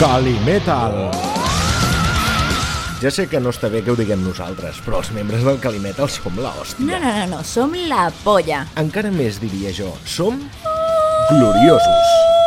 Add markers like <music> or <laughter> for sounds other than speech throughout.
Calimetal. Ja sé que no està bé que ho diguem nosaltres, però els membres del Calimetal som la hòstia. No, no, no, no, som la polla. Encara més diria jo, som gloriosos.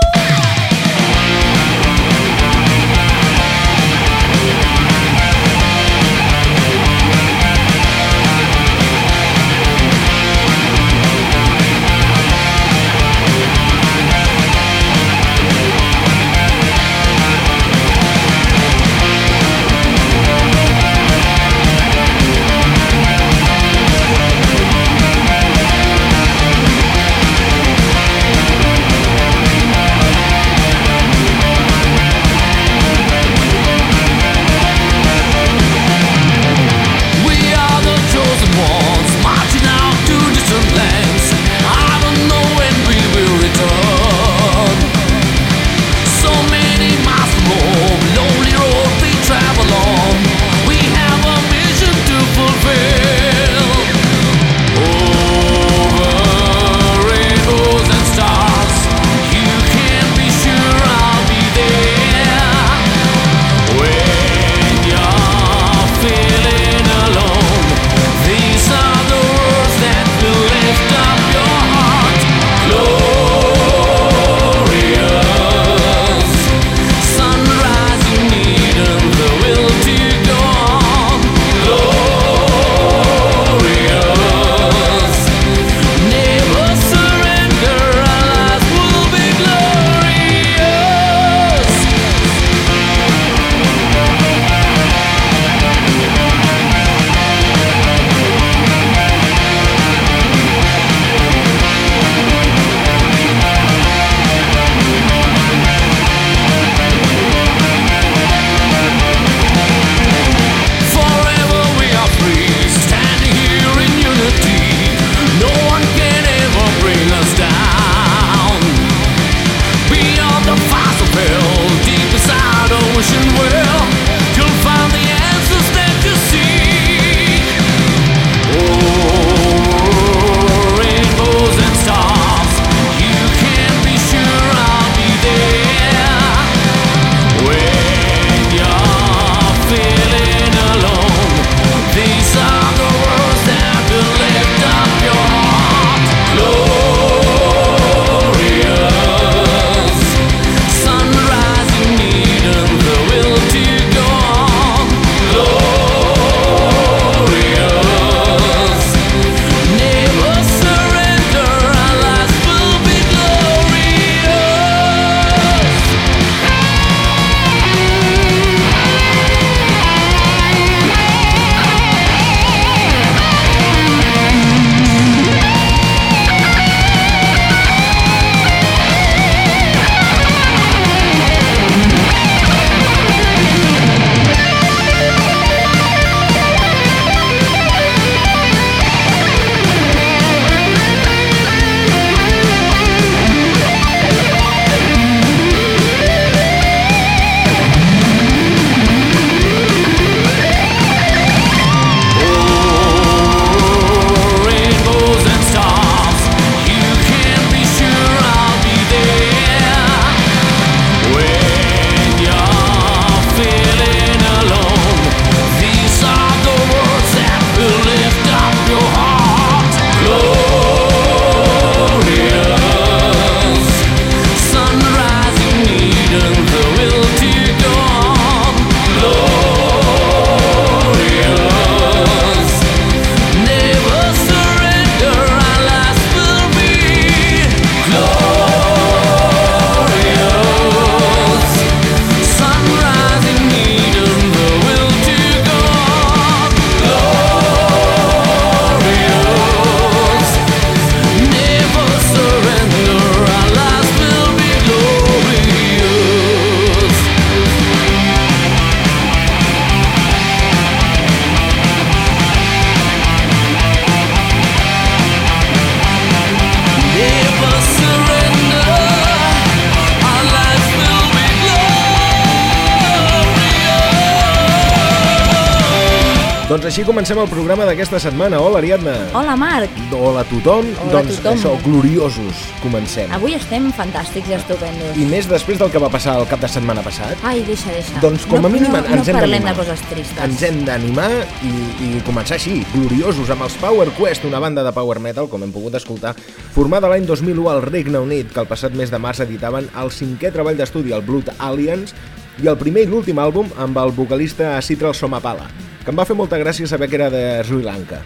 Així comencem el programa d'aquesta setmana. Hola, Ariadna. Hola, Marc. Hola a tothom. Hola a doncs tothom. això, gloriosos, comencem. Avui estem fantàstics i estupendos. I més després del que va passar el cap de setmana passat. Ai, deixa, deixa. Doncs com a no, mínim no, ens no hem parlem de coses tristes. Ens hem d'animar i, i començar així, gloriosos, amb els Power Quest, una banda de power metal, com hem pogut escoltar, formada l'any 2001 al Regne Unit, que el passat mes de març editaven el cinquè treball d'estudi, el Blood Alliance, i el primer i l'últim àlbum amb el vocalista Citral Somapala, que em va fer molta gràcia saber que era de Sri Lanka.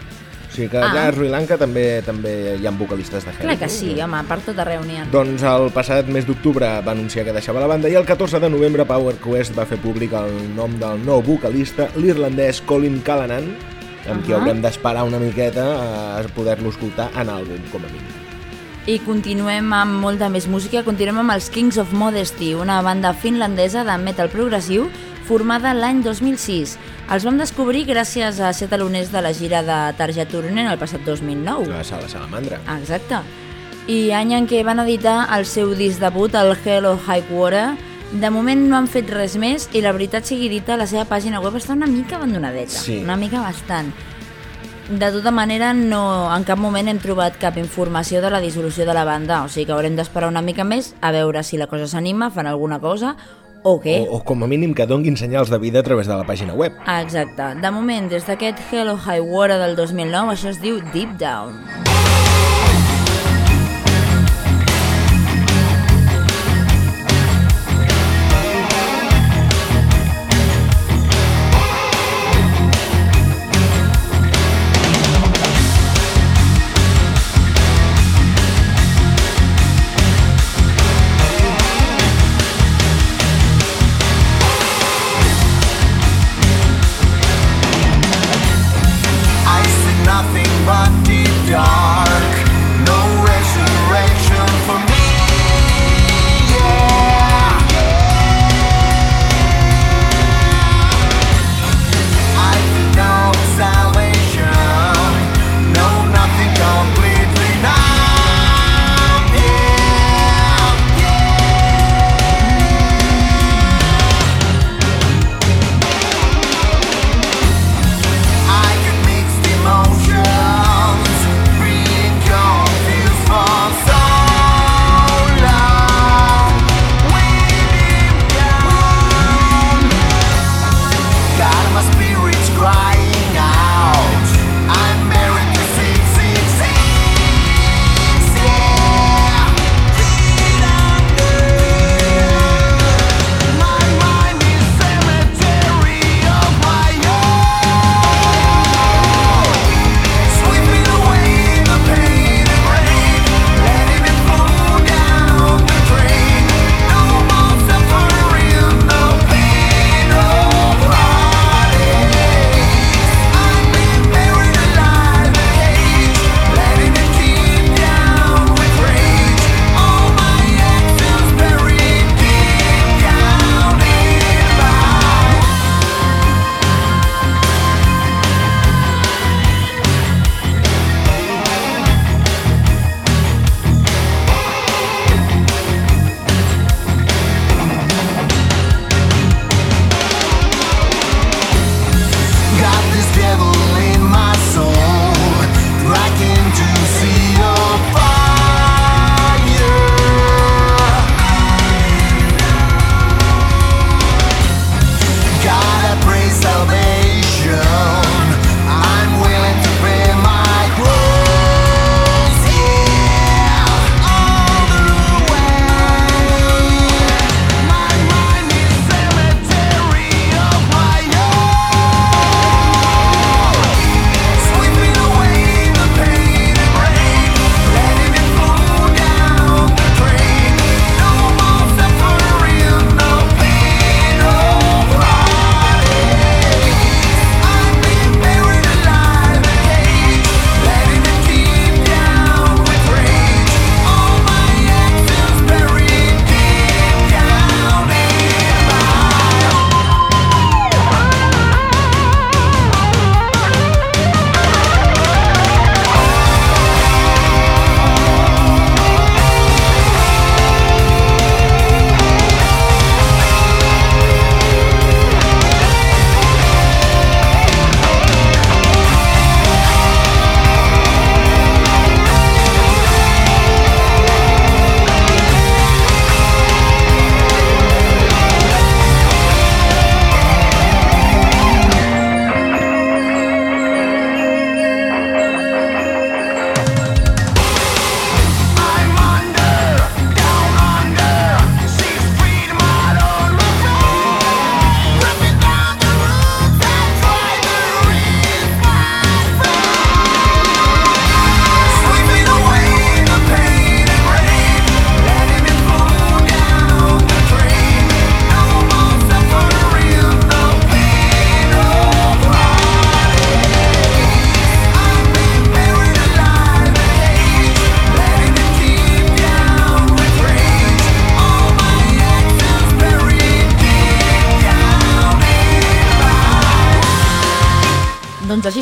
O sigui que allà Ah. a Sri Lanka també també hi ha vocalistes de heavy. Clar que sí, home, per tot arreu n'hi ha. Doncs el passat mes d'octubre va anunciar que deixava la banda i el 14 de novembre Power Quest va fer públic el nom del nou vocalista, l'irlandès Colin Callanan, amb qui Ahà. haurem d'esperar una miqueta a poder-lo escoltar en àlbum, com a mínim. I continuem amb molta més música, continuem amb els Kings of Modesty, una banda finlandesa de metal progressiu formada l'any 2006. Els vam descobrir gràcies a ser taloners de la gira de Tarja Turunen el passat 2009. La sala Salamandra. Exacte. I any en què van editar el seu disc debut, el Hello High Water. De moment no han fet res més i la veritat sigui dita, la seva pàgina web està una mica abandonadeta. Sí. Una mica bastant. De tota manera, no, en cap moment hem trobat cap informació de la dissolució de la banda, o sigui que haurem d'esperar una mica més a veure si la cosa s'anima, fan alguna cosa o què. O, o com a mínim que donguin senyals de vida a través de la pàgina web. Exacte. De moment, des d'aquest Hello High Water del 2009, això es diu Deep Down. Deep dark.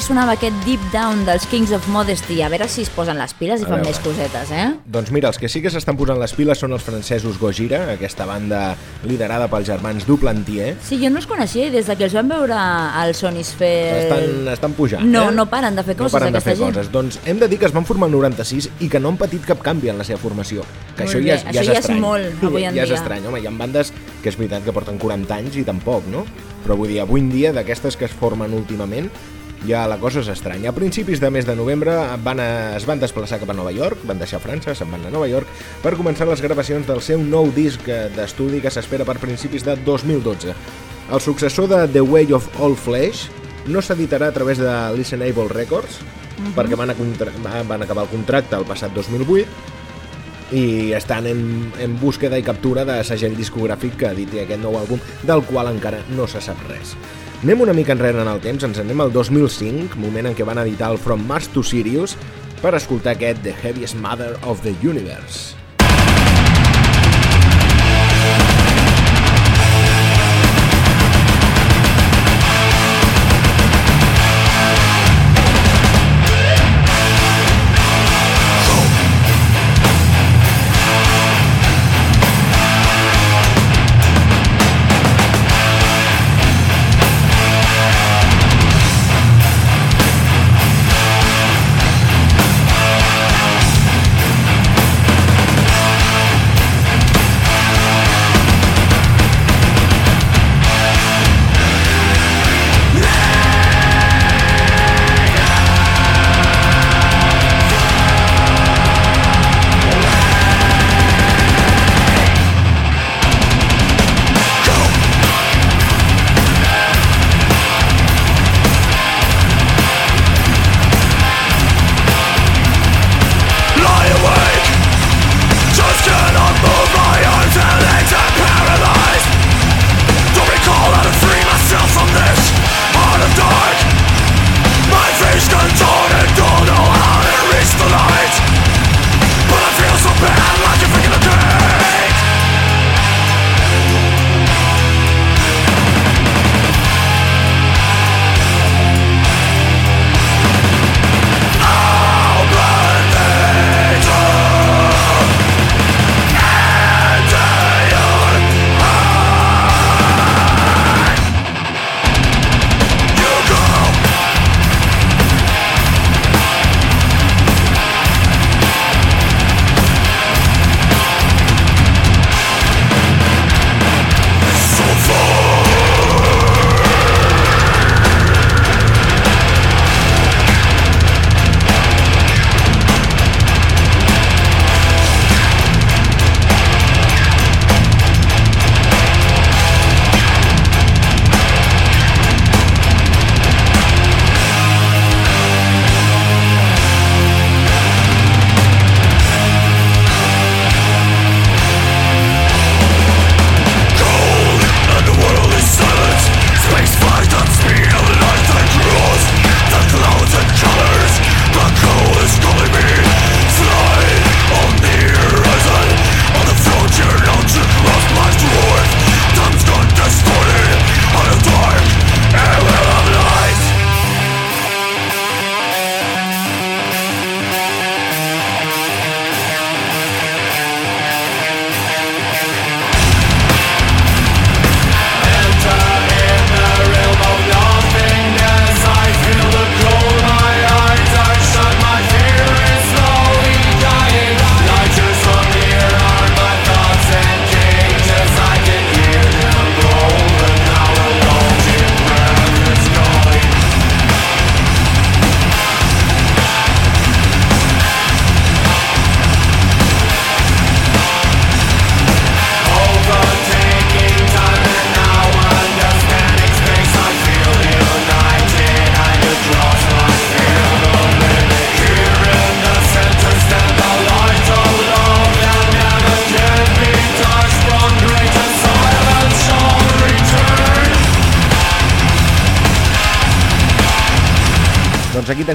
Sonava aquest Deep Down dels Kings of Modesty. A veure si es posen les piles i A fan veure. més cosetes, eh? Doncs mira, els que sí que s'estan posant les piles són els francesos Gojira, aquesta banda liderada pels germans Duplantier. Sí, jo no els coneixia i des de que els vam veure al Sonisfer... Estan, estan pujant, No, eh? no paren de fer coses, no paren de fer gent. coses. Doncs hem de dir que es van formar el 96 i que no han patit cap canvi en la seva formació. Que Molt això bé, ja, és, això ja és ja és estrany. molt avui en ja és dia. estrany, home, hi ha bandes que és veritat que porten 40 anys i tampoc, no? Però vull dir, avui en dia, d'aquestes que es formen últimament, ja la cosa és estranya. A principis de mes de novembre van a, es van desplaçar cap a Nova York, van deixar França, se'n van a Nova York, per començar les gravacions del seu nou disc d'estudi que s'espera per principis de 2012. El successor de The Way of All Flesh no s'editarà a través de Listenable Records, perquè van, a van acabar el contracte el passat 2008, i estan en, en búsqueda i captura de segell discogràfic que editi aquest nou àlbum, del qual encara no se sap res. Anem una mica enrere en el temps, ens anem al 2005, moment en què van editar el From Mars to Sirius, per escoltar aquest The Heaviest Mother of the Universe.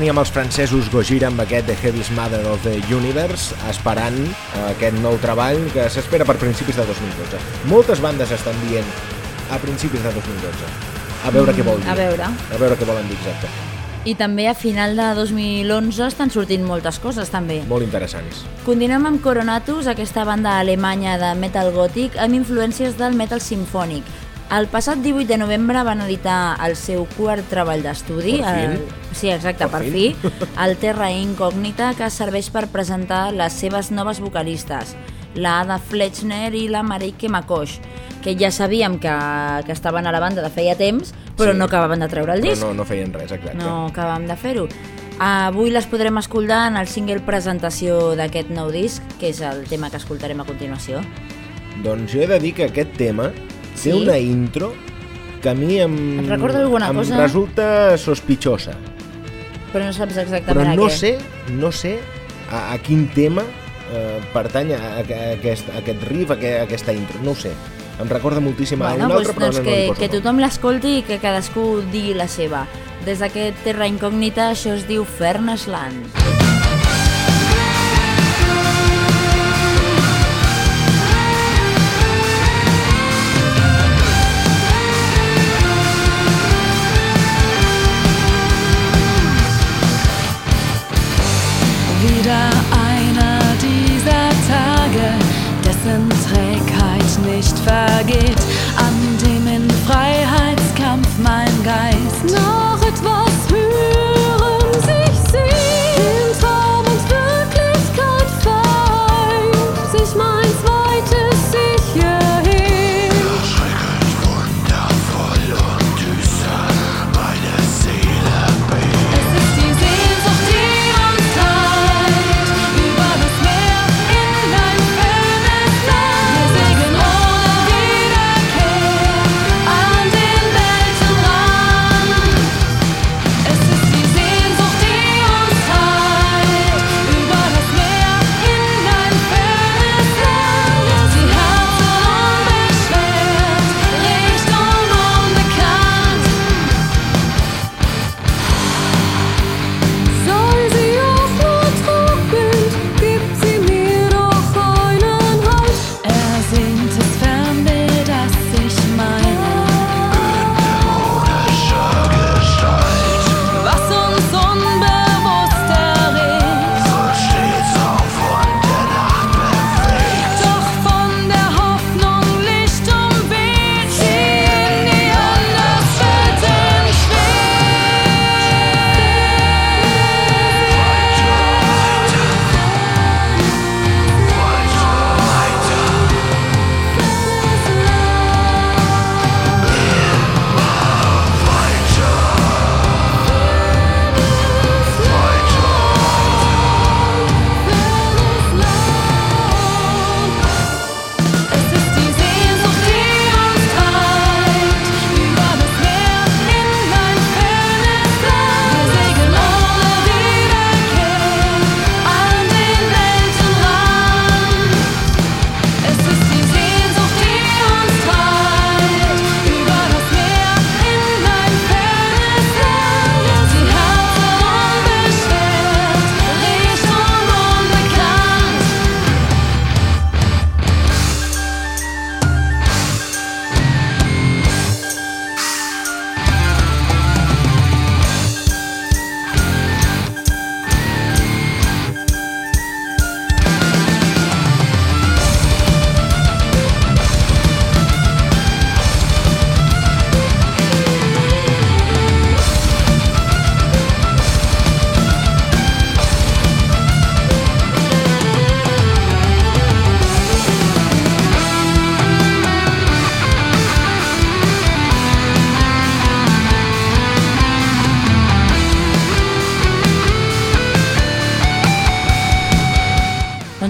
Teníem els francesos Gojira amb aquest The Heaviest Mother of the Universe esperant eh, aquest nou treball que s'espera per principis de 2012. Moltes bandes estan dient a principis de 2012. A veure què vol dir. a veure. A veure què volen dir exacte. I també a final de 2011 estan sortint moltes coses també. Molt interessants. Continuem amb Coronatus, aquesta banda alemanya de metal gòtic amb influències del metal sinfònic. El passat 18 de novembre van editar el seu quart treball d'estudi. El- Sí, exacte, Per per, fin? fi. <laughs> El Terra Incògnita, que serveix per presentar les seves noves vocalistes, la Ada Fletchner i la Marike Makosh, que ja sabíem que, que estaven a la banda de feia temps, però Sí. no acabaven de treure el Però disc. no, no feien res, exacte. No acabam de fer-ho. Avui les podrem escoltar en el single presentació d'aquest nou disc, que és el tema que escoltarem a continuació. Doncs jo he de dir que aquest tema té Sí? una intro que a mi em, recorda alguna em cosa? resulta sospitosa. Però no saps exactament Però a no què. sé, no sé a, a quin tema eh, pertany a, a, a, aquest, a aquest riff, a, a aquesta intro. No ho sé. Em recorda moltíssim a Bueno, un doncs, altre, però doncs no, no que, poso que tothom l'escolti i que cadascú digui la seva. Des d'aquest Terra Incògnita això es diu Furnace Land. Nicht vergeht, an dem in Freiheitskampf mein Geist noch etwas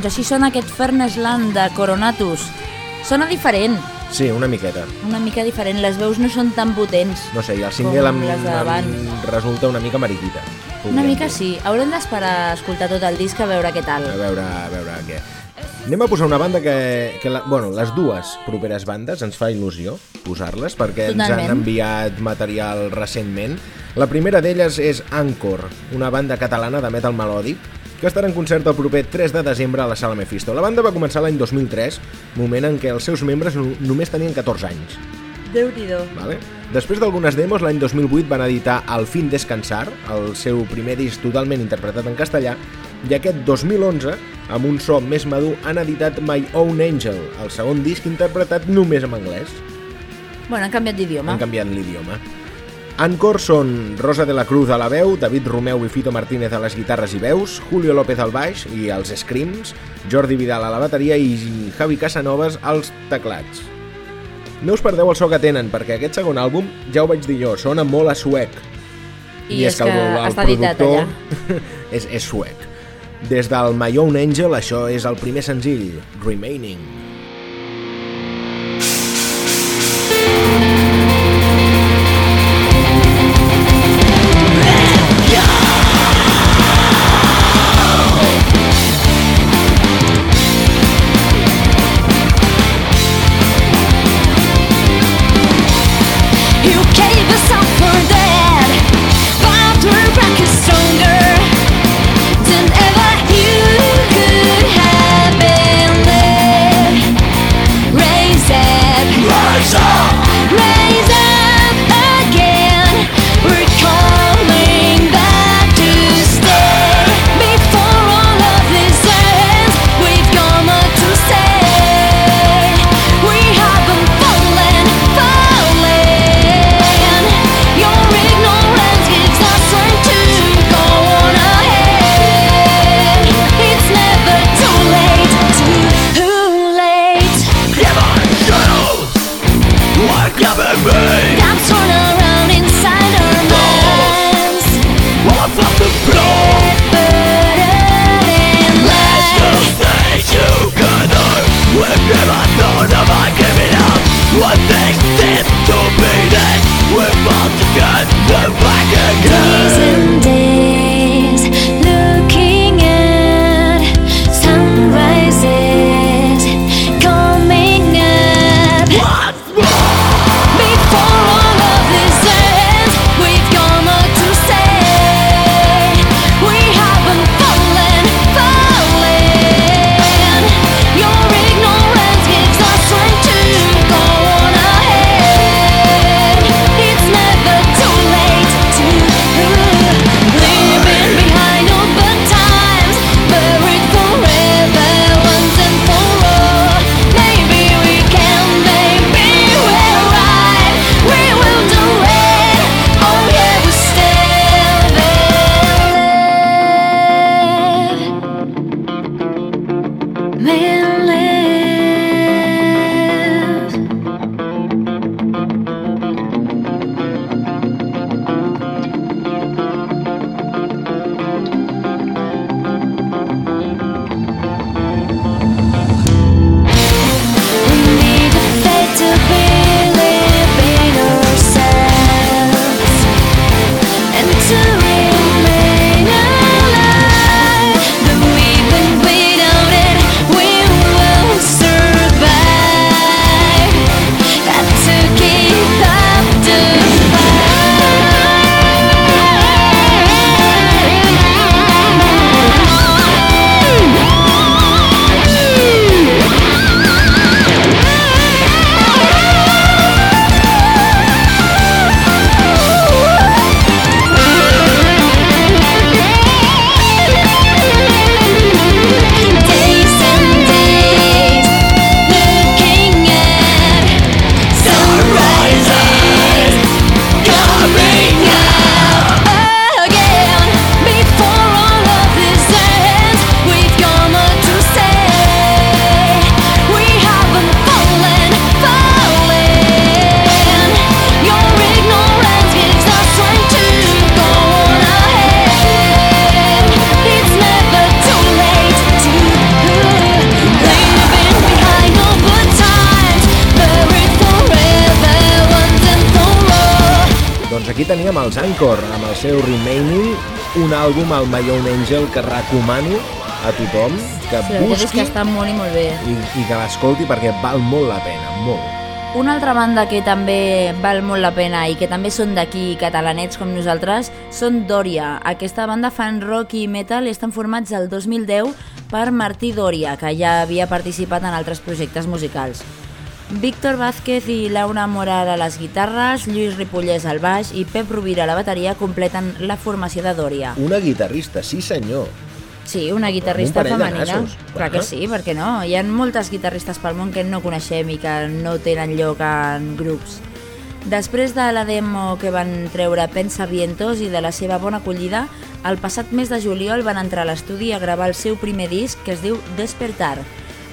Doncs així sona aquest Furnace Land de Coronatus. Sona diferent, Sí, una miqueta. una mica diferent. Les veus no són tan potents. No sé, i el single d'abans. em resulta una mica mariquita. Una mica dir. sí. Haurem d'esperar a escoltar tot el disc a veure què tal. A veure, a veure què. Anem a posar una banda que, que la, bueno, les dues properes bandes ens fa il·lusió posar-les perquè ens Totalment. han enviat material recentment. La primera d'elles és Anchor, una banda catalana de metal melòdic que estarà en concert el proper 3 de desembre a la Sala Mephisto. La banda va començar l'any 2003, moment en què els seus membres no- només tenien 14 anys. Déu-n'hi-do. Vale? Després d'algunes demos, l'any 2008 van editar Al fin descansar, el seu primer disc totalment interpretat en castellà, i aquest 2011, amb un so més madur, han editat My Own Angel, el segon disc interpretat només en anglès. Bueno, han canviat d'idioma. Han canviat l'idioma. Encore són Rosa de la Cruz a la veu, David Romeu i Fito Martínez a les guitarres i veus, Julio López al baix i als screams, Jordi Vidal a la bateria i Javi Casanovas als teclats. No us perdeu el so que tenen, perquè aquest segon àlbum, ja ho vaig dir jo, sona molt a suec. I és que està editat allà. <laughs> és, és suec. Des del My Own Angel, això és el primer senzill, Remaining. Els Anchor, amb el seu Remaining, un àlbum al My Own Angel que recomano a tothom que Sí, busqui que està molt i molt bé. i, i que l'escolti perquè val molt la pena, molt. Una altra banda que també val molt la pena i que també són d'aquí, catalanets com nosaltres, són Dòria. Aquesta banda fan rock i metal i estan formats el 2010 per Martí Dòria, que ja havia participat en altres projectes musicals. Víctor Vázquez i Laura Moral a les guitarres, Lluís Ripollès al baix i Pep Rovira a la bateria completen la formació de Dòria. Una guitarrista, sí senyor. Sí, una guitarrista Un femenina. Clar que sí, per què no? Hi ha moltes guitarristes pel món que no coneixem i que no tenen lloc en grups. Després de la demo que van treure Pensa Vientos i de la seva bona acollida, el passat mes de juliol van entrar a l'estudi a gravar el seu primer disc que es diu Despertar.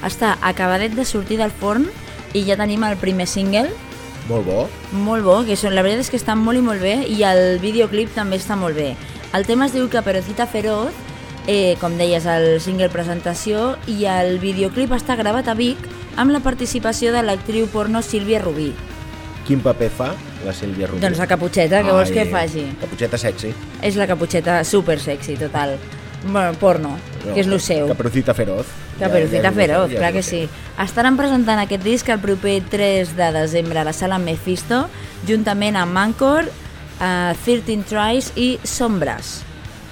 Està acabadet de sortir del forn i ja tenim el primer single, Molt bo. molt bo, que són, la veritat és que està molt i molt bé i el videoclip també està molt bé. El tema es diu Caperucita Feroz, eh, com deies, el single presentació i el videoclip està gravat a Vic amb la participació de l'actriu porno Sílvia Rubí. Quin paper fa la Sílvia Rubí? Doncs la caputxeta, què vols que faci? Caputxeta sexy. És la caputxeta super sexy, total. Bueno, porno, que és lo seu. Caperucita feroz. Caperucita Ja- ja lo Feroz, seu, ja clar és que sí. Estaran presentant aquest disc el proper 3 de desembre a la sala Mephisto, juntament amb Anchor, uh, 13 Tries i Sombras.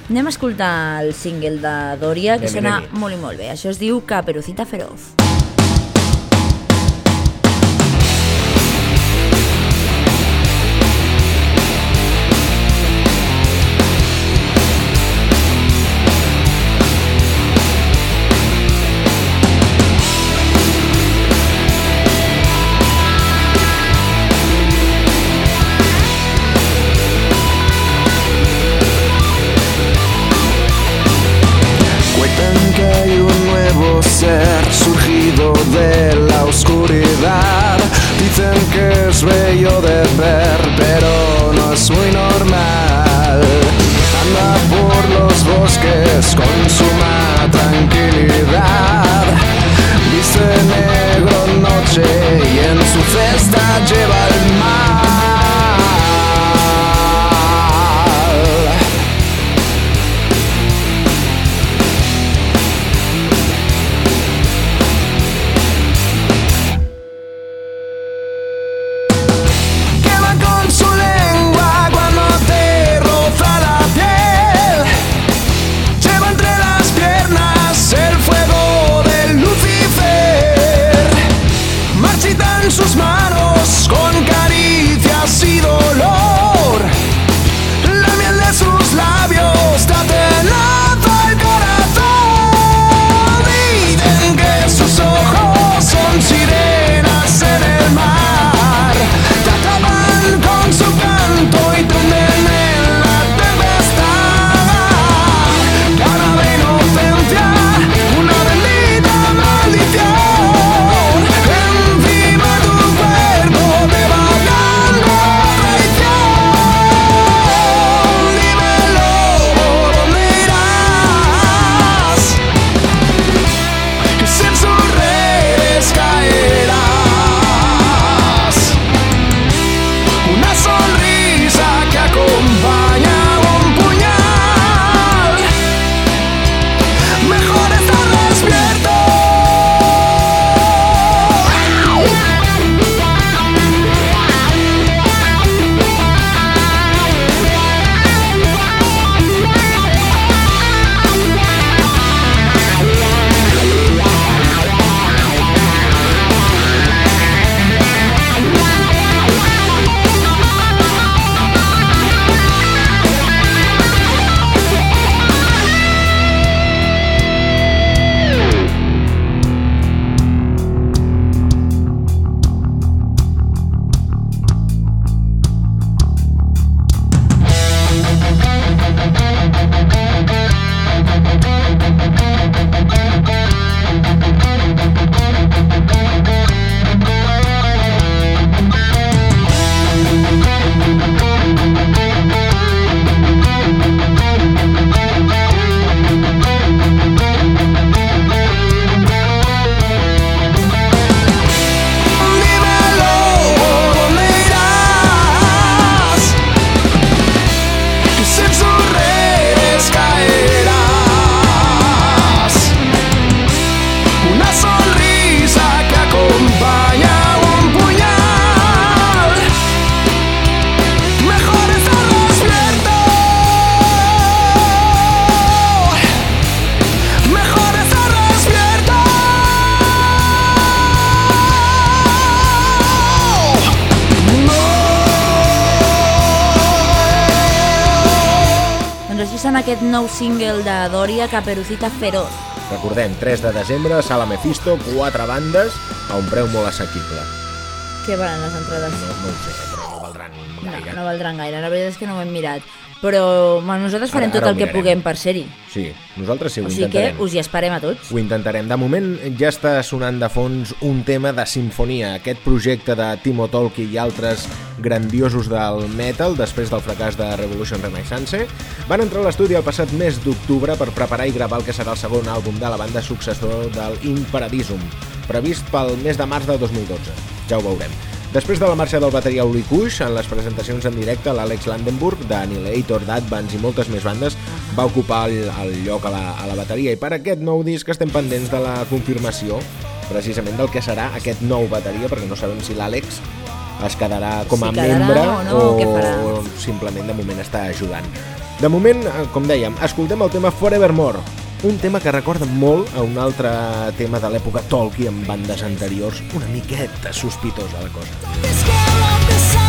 Anem a escoltar el single de Dòria, que sona molt i molt bé. Això es diu Caperucita Feroz. Cuentan con suma tranquilidad. Viste negro noche y en su cesta lleva de Caperucita Feroz. Recordem, 3 de desembre, Sala Mephisto, quatre bandes, a un preu molt assequible. Què valen les entrades? No, no ho sé, però no valdran No, gaire. no valdran gaire, la veritat és que no ho hem mirat. Però bueno, nosaltres farem Ara- tot ara el ho que puguem per ser-hi. Sí, nosaltres sí, ho O sigui que intentarem. us hi esperem a tots. Ho intentarem. De moment ja està sonant de fons un tema de sinfonia, aquest projecte de Timo Tolki i altres grandiosos del metal després del fracàs de Revolution Renaissance. Van entrar a l'estudi el passat mes d'octubre per preparar i gravar el que serà el segon àlbum de la banda successor del In Paradisum, previst pel mes de març de 2012. Ja ho veurem. Després de la marxa del bateria Uli Kush, en les presentacions en directe, l'Àlex Landenburg, d'Annihilator, d'Advance i moltes més bandes, va ocupar el, el lloc a la, a la bateria. I per aquest nou disc estem pendents de la confirmació, precisament del que serà aquest nou bateria, perquè no sabem si l'Àlex es quedarà com a Si quedarà membre o no, o o simplement de moment està ajudant. De moment, eh, com dèiem, escoltem el tema Forevermore, un tema que recorda molt a un altre tema de l'època Tolkien amb bandes anteriors, una miqueta sospitosa la cosa.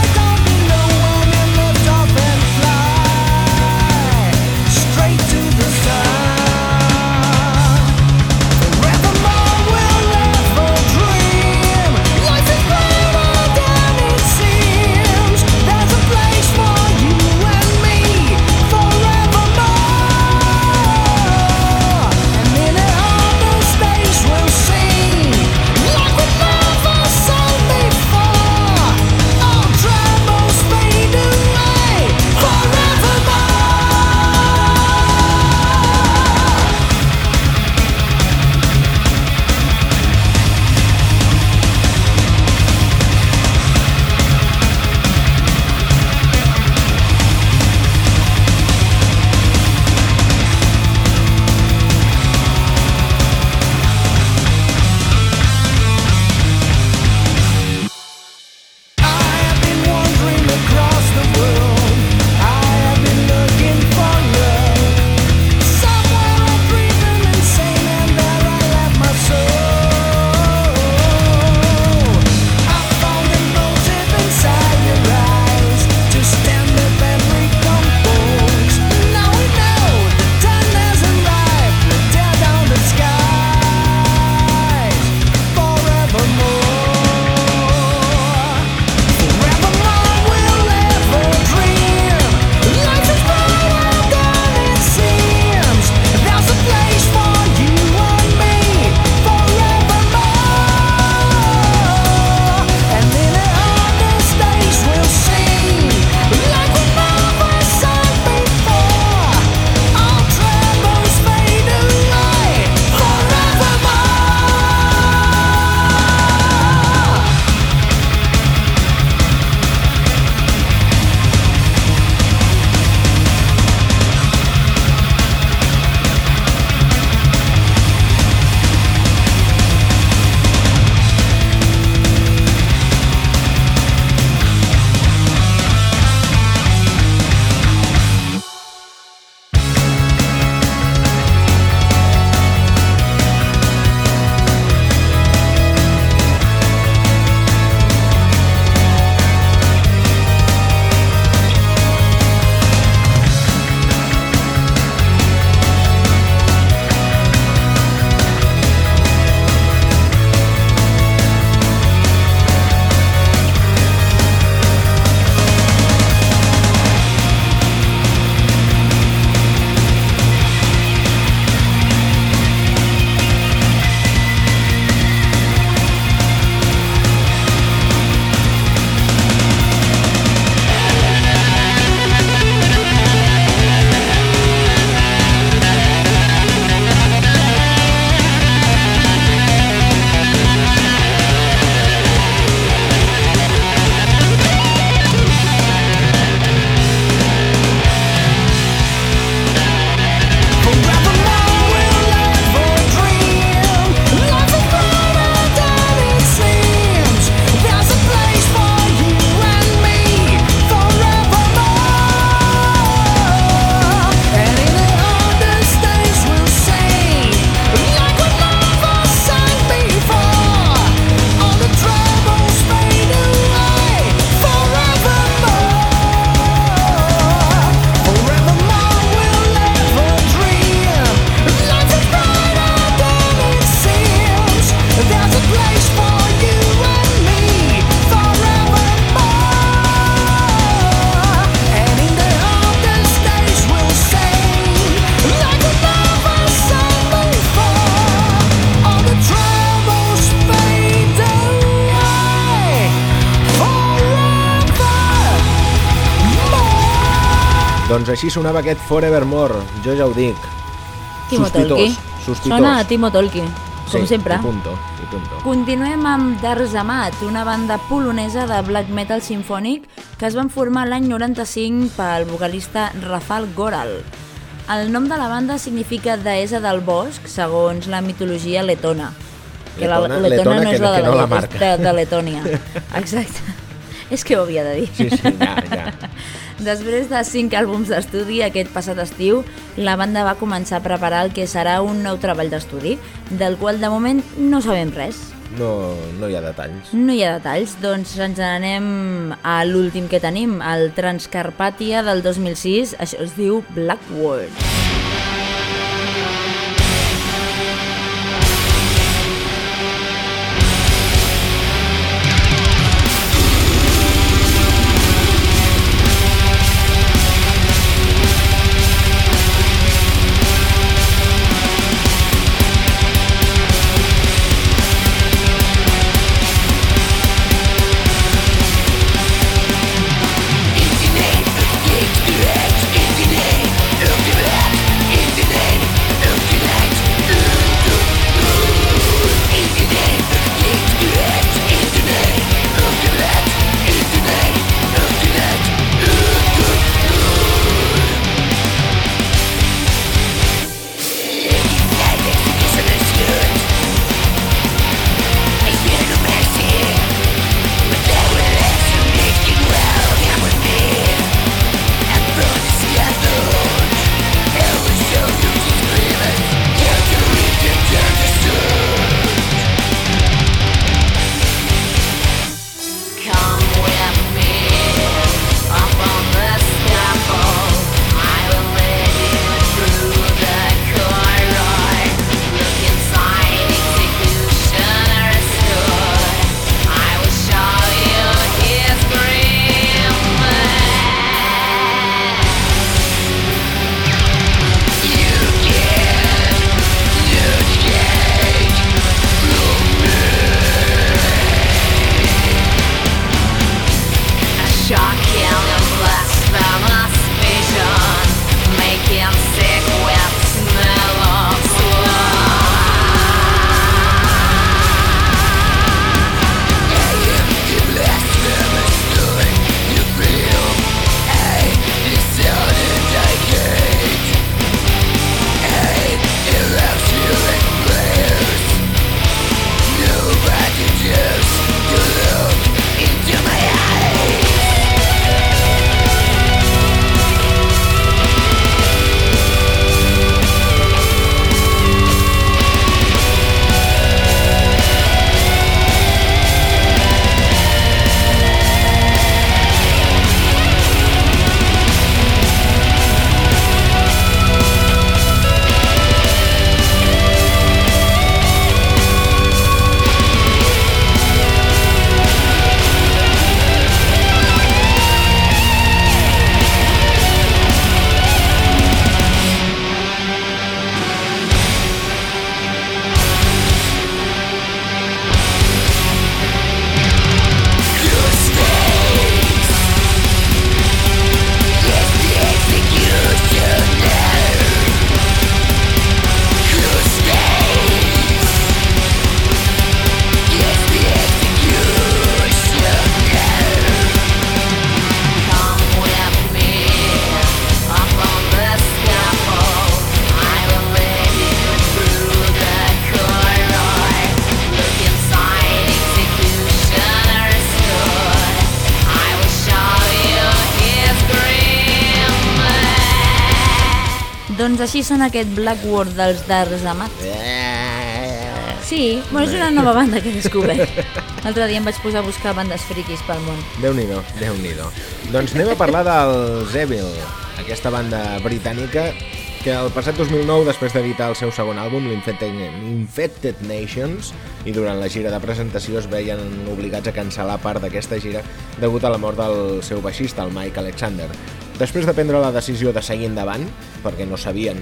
Així sonava aquest Forevermore, jo ja ho dic. Timo Tolki. sospitós. Sona a Timo Tolki, com sí, sempre. I punto, i punto. Continuem amb Darzamat, una banda polonesa de black metal sinfònic que es van formar l'any 95 pel vocalista Rafal Goral. El nom de la banda significa deessa del bosc, segons la mitologia letona. Que la Letona- letona letona no que és la no- de, que no la, la marca. de, de Letònia. <laughs> Exacte. És que ho havia de dir. Sí, sí, ja, ja. Després de cinc àlbums d'estudi aquest passat estiu, la banda va començar a preparar el que serà un nou treball d'estudi, del qual de moment no sabem res. No, no hi ha detalls. No hi ha detalls, doncs ens n'anem a l'últim que tenim, el Transcarpàtia del 2006, això es diu Blackwood. Come Doncs així són aquest Blackwood dels Darzamat. Sí, bueno, és una nova banda que he descobert. <laughs> L'altre dia em vaig posar a buscar bandes friquis pel món. Déu-n'hi-do, déu nhi déu Doncs anem a parlar dels Evil, aquesta banda britànica que el passat 2009, després d'editar el seu segon àlbum, l'Infected Infected Nations, i durant la gira de presentació es veien obligats a cancel·lar part d'aquesta gira degut a la mort del seu baixista, el Mike Alexander. Després de prendre la decisió de seguir endavant, perquè no sabien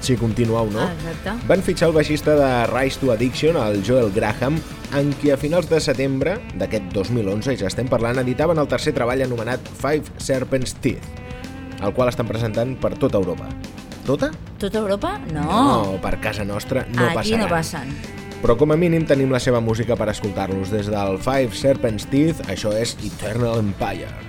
si continuar o no, exacte. van fitxar el baixista de Rise to Addiction, el Joel Graham, en qui a finals de setembre d'aquest 2011, ja estem parlant, editaven el tercer treball anomenat Five Serpents Teeth. el qual estan presentant per tota Europa. Tota? Tota Europa? No. no per casa nostra no Aquí passaran. no passen. Però com a mínim tenim la seva música per escoltar-los des del Five Serpents Teeth, això és Eternal Empire.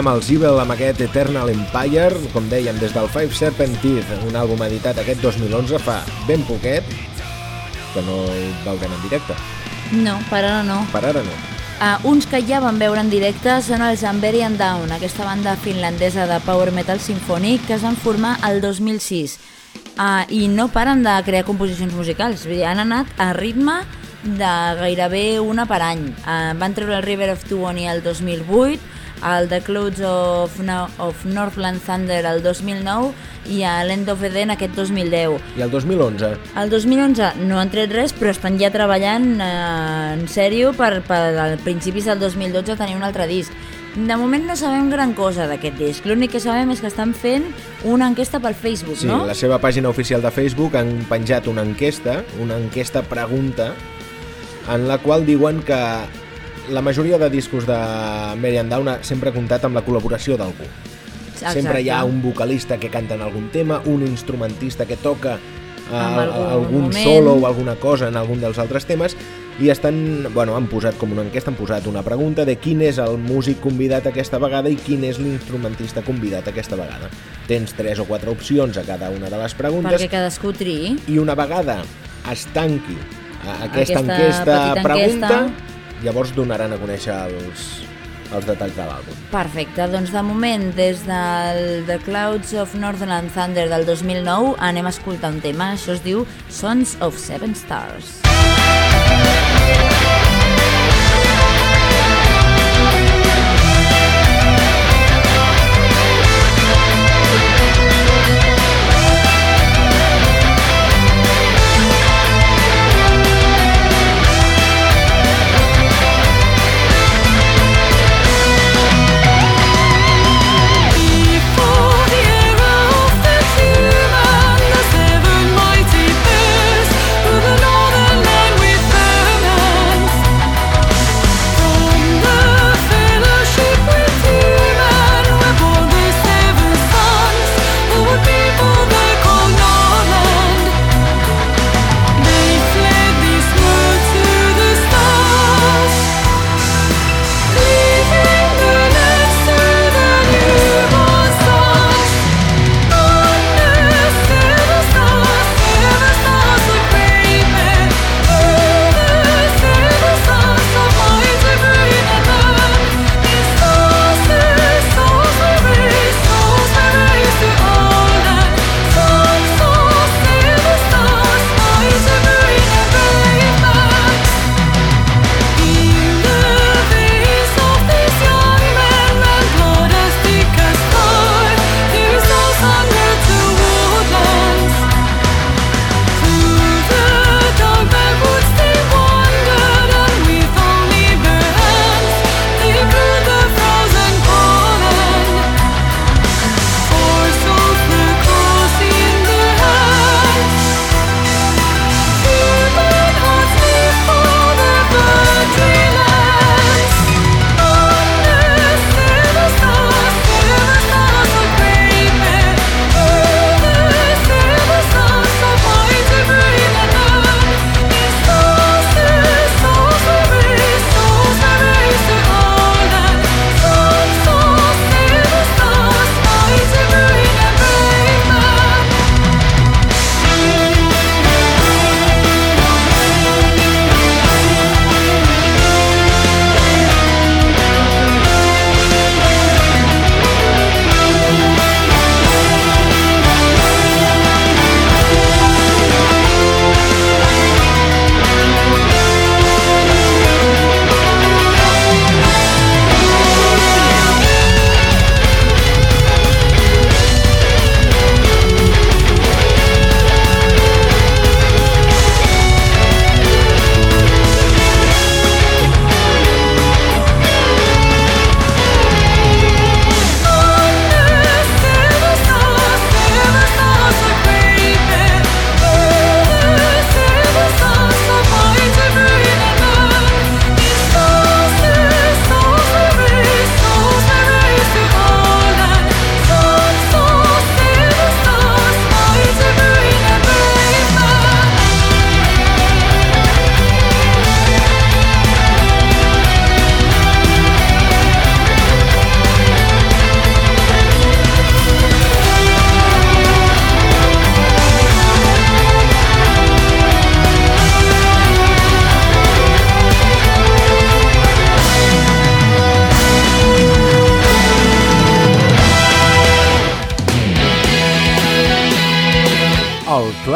Teníem els Evil amb aquest Eternal Empire, com dèiem, des del Five Serpent Teeth, un àlbum editat aquest 2011, fa ben poquet, que no el veurem en directe. No, per ara no. Per ara no. Uh, uns que ja van veure en directe són els Amberian Down, aquesta banda finlandesa de power metal sinfònic que es van formar el 2006. Uh, I no paren de crear composicions musicals, han anat a ritme de gairebé una per any. Uh, van treure el River of Tuoni el 2008, el The Clouds of, no of Northland Thunder el 2009 i a l'End of Eden aquest 2010. I el 2011? El 2011 no han tret res, però estan ja treballant eh, en sèrio per, per al principis del 2012 tenir un altre disc. De moment no sabem gran cosa d'aquest disc. L'únic que sabem és que estan fent una enquesta pel Facebook, Sí, no? la seva pàgina oficial de Facebook han penjat una enquesta, una enquesta pregunta, en la qual diuen que la majoria de discos de Marian Down ha sempre comptat amb la col·laboració d'algú. Sempre hi ha un vocalista que canta en algun tema, un instrumentista que toca eh, En algun algun moment. solo o alguna cosa en algun dels altres temes i estan, bueno, han posat com una enquesta, han posat una pregunta de quin és el músic convidat aquesta vegada i quin és l'instrumentista convidat aquesta vegada. Tens tres o quatre opcions a cada una de les preguntes Perquè cadascú triï. i una vegada es tanqui a- aquesta, Aquesta enquesta petita pregunta, enquesta. Llavors donaran a conèixer els, els detalls de l'àlbum. Perfecte, doncs de moment, des del The Clouds of Northern Thunder del 2009, anem a escoltar un tema, això es diu Sons of Seven Stars.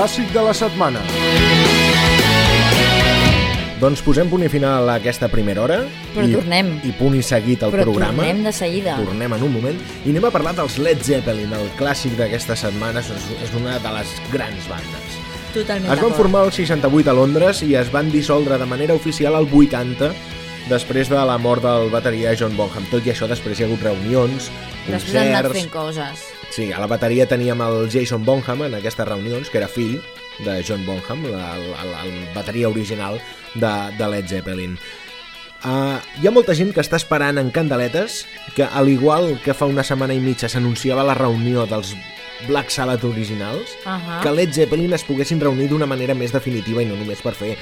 Clàssic de la setmana. Doncs posem punt i final a aquesta primera hora. Però i, tornem. I punt i seguit al Però programa. tornem de seguida. Tornem en un moment. I anem a parlar dels Led Zeppelin, el clàssic d'aquesta setmana. És, és una de les grans bandes. Totalment Es van formar el 68 a Londres i es van dissoldre de manera oficial el 80 després de la mort del bateria John Bonham. Tot i això, després hi ha hagut reunions, Després han anat concerts... fent coses. Sí, a la bateria teníem el Jason Bonham en aquestes reunions, que era fill de John Bonham, la, el, el bateria original de, de Led Zeppelin. Uh, hi ha molta gent que està esperant en candeletes que, al igual que fa una setmana i mitja s'anunciava la reunió dels Black Sabbath originals, Ahà. que Led Zeppelin es poguessin reunir d'una manera més definitiva i no només per fer...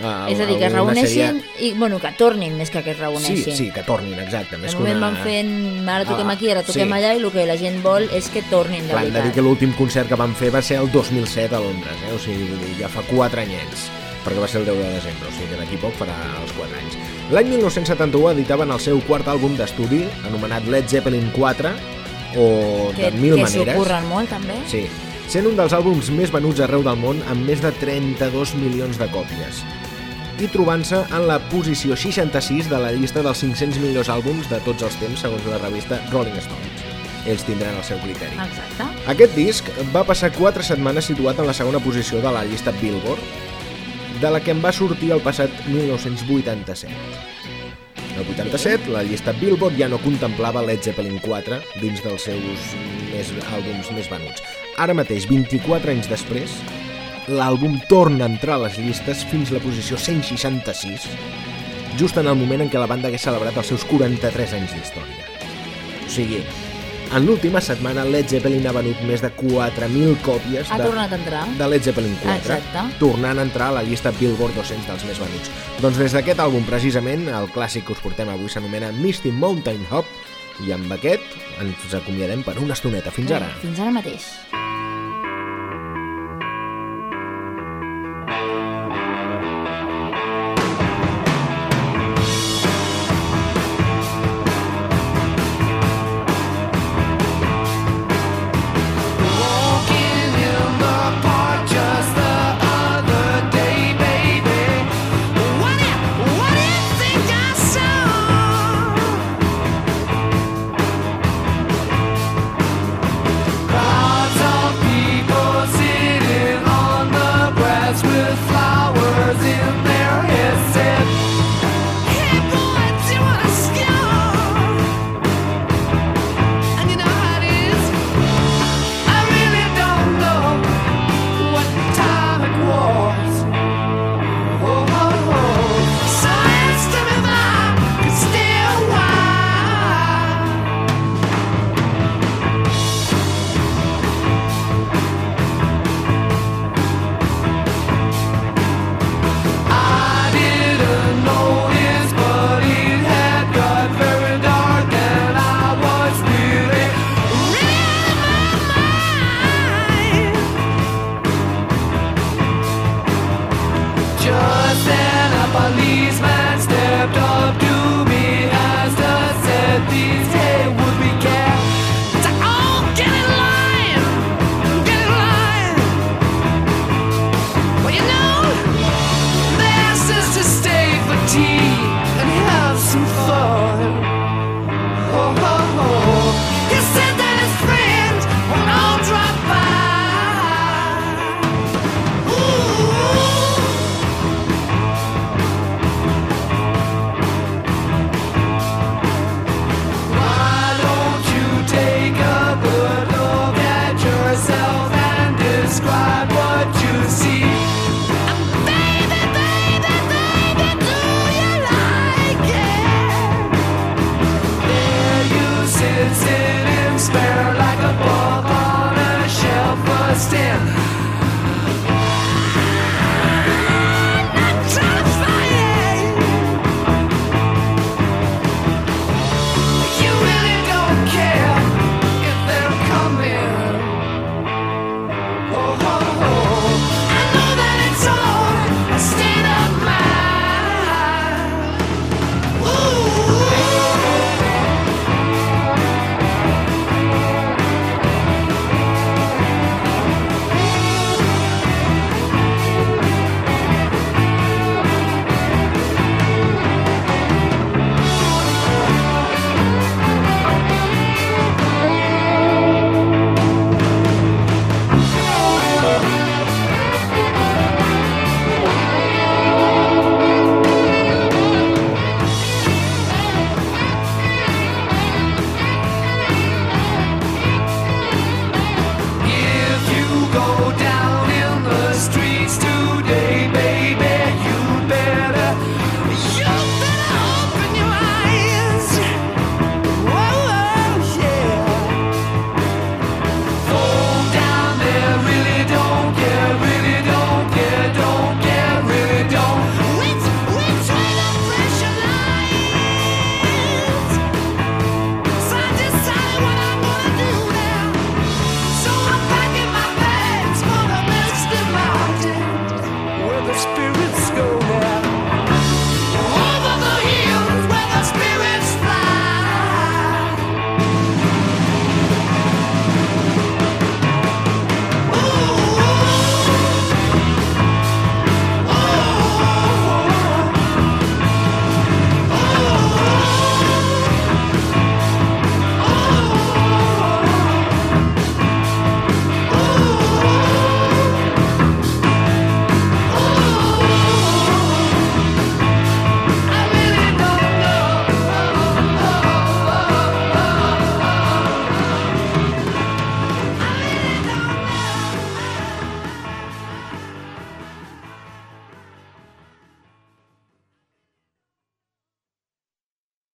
Uh, És a dir, que es alguna reunessin sèrie- i, bueno, que tornin més que que es Sí, reunessin. sí, que tornin, exacte. Més que moment una... van fent, ara toquem Ah, aquí, ara toquem sí. allà, i el que la gent vol és que tornin de Clar, hem de dir veritat. que l'últim concert que van fer va ser el 2007 a Londres, eh? o sigui, dir, ja fa 4 anyets, perquè va ser el 10 de desembre, o sigui que d'aquí poc farà els 4 anys. L'any 1971 editaven el seu quart àlbum d'estudi, anomenat Led Zeppelin 4, o Que, de mil que s'ho maneres. curren molt, també. Sí, sent un dels àlbums més venuts arreu del món amb més de 32 milions de còpies i trobant-se en la posició 66 de la llista dels 500 millors àlbums de tots els temps segons la revista Rolling Stone. Ells tindran el seu criteri. Exacte. Aquest disc va passar 4 setmanes situat en la segona posició de la llista Billboard, de la que en va sortir el passat 1987. El 87, la llista Billboard ja no contemplava Led Zeppelin 4 dins dels seus més, àlbums més venuts. Ara mateix, 24 anys després, l'àlbum torna a entrar a les llistes fins a la posició 166, just en el moment en què la banda hagués celebrat els seus 43 anys d'història. O sigui, en l'última setmana Led Zeppelin ha venut més de 4.000 còpies Ha de, tornat a entrar. de Led Zeppelin 4, Exacte. tornant a entrar a la llista Billboard 200 dels més venuts. Doncs des d'aquest àlbum, precisament, el clàssic que us portem avui s'anomena Misty Mountain Hop, i amb aquest ens acomiadem per una estoneta. Fins ara. Fins ara mateix. Walking